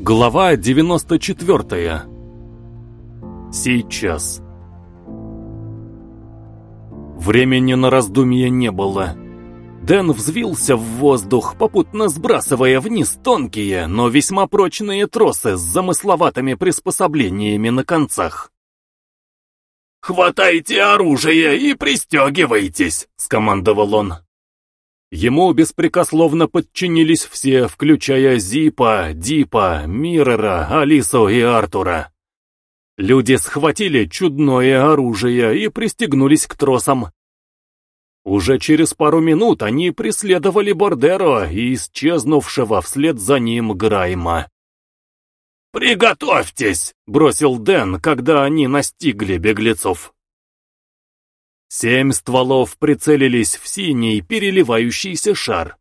Глава 94. Сейчас. Времени на раздумье не было. Дэн взвился в воздух, попутно сбрасывая вниз тонкие, но весьма прочные тросы с замысловатыми приспособлениями на концах. «Хватайте оружие и пристегивайтесь!» — скомандовал он. Ему беспрекословно подчинились все, включая Зипа, Дипа, Миррора, Алису и Артура. Люди схватили чудное оружие и пристегнулись к тросам. Уже через пару минут они преследовали Бордеро и исчезнувшего вслед за ним Грайма. «Приготовьтесь!» — бросил Дэн, когда они настигли беглецов. Семь стволов прицелились в синий переливающийся шар.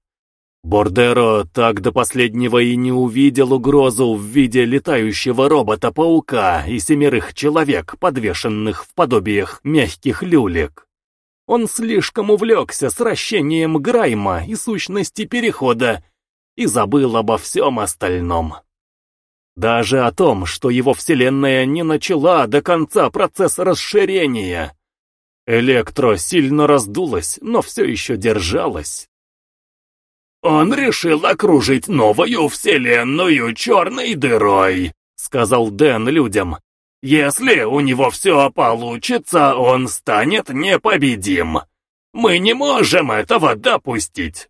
Бордеро так до последнего и не увидел угрозу в виде летающего робота-паука и семерых человек, подвешенных в подобиях мягких люлек. Он слишком увлекся сращением Грайма и сущности Перехода и забыл обо всем остальном. Даже о том, что его вселенная не начала до конца процесс расширения — Электро сильно раздулась, но все еще держалась. «Он решил окружить новую вселенную черной дырой», — сказал Дэн людям. «Если у него все получится, он станет непобедим. Мы не можем этого допустить».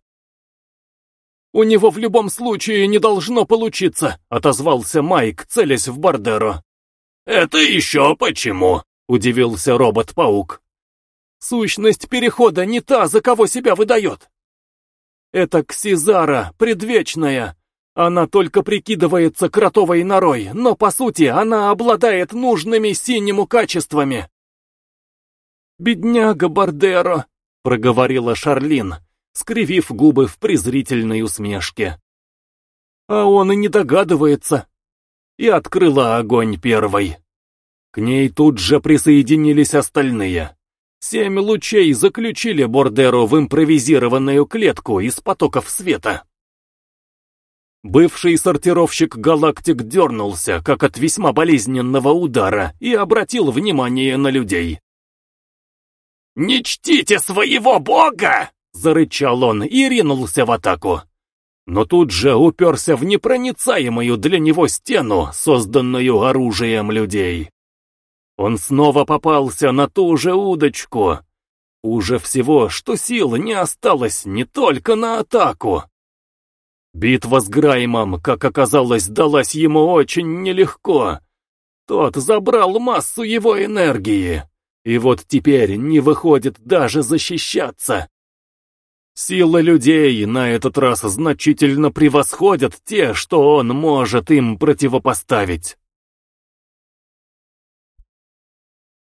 «У него в любом случае не должно получиться», — отозвался Майк, целясь в Бардеро. «Это еще почему?» — удивился робот-паук. Сущность Перехода не та, за кого себя выдает. Это Ксизара, предвечная. Она только прикидывается кротовой норой, но по сути она обладает нужными синему качествами. «Бедняга Бардеро», — проговорила Шарлин, скривив губы в презрительной усмешке. А он и не догадывается. И открыла огонь первой. К ней тут же присоединились остальные. Семь лучей заключили Бордеро в импровизированную клетку из потоков света. Бывший сортировщик галактик дернулся, как от весьма болезненного удара, и обратил внимание на людей. «Не чтите своего бога!» — зарычал он и ринулся в атаку. Но тут же уперся в непроницаемую для него стену, созданную оружием людей. Он снова попался на ту же удочку. Уже всего, что сил не осталось не только на атаку. Битва с Граймом, как оказалось, далась ему очень нелегко. Тот забрал массу его энергии, и вот теперь не выходит даже защищаться. Силы людей на этот раз значительно превосходят те, что он может им противопоставить.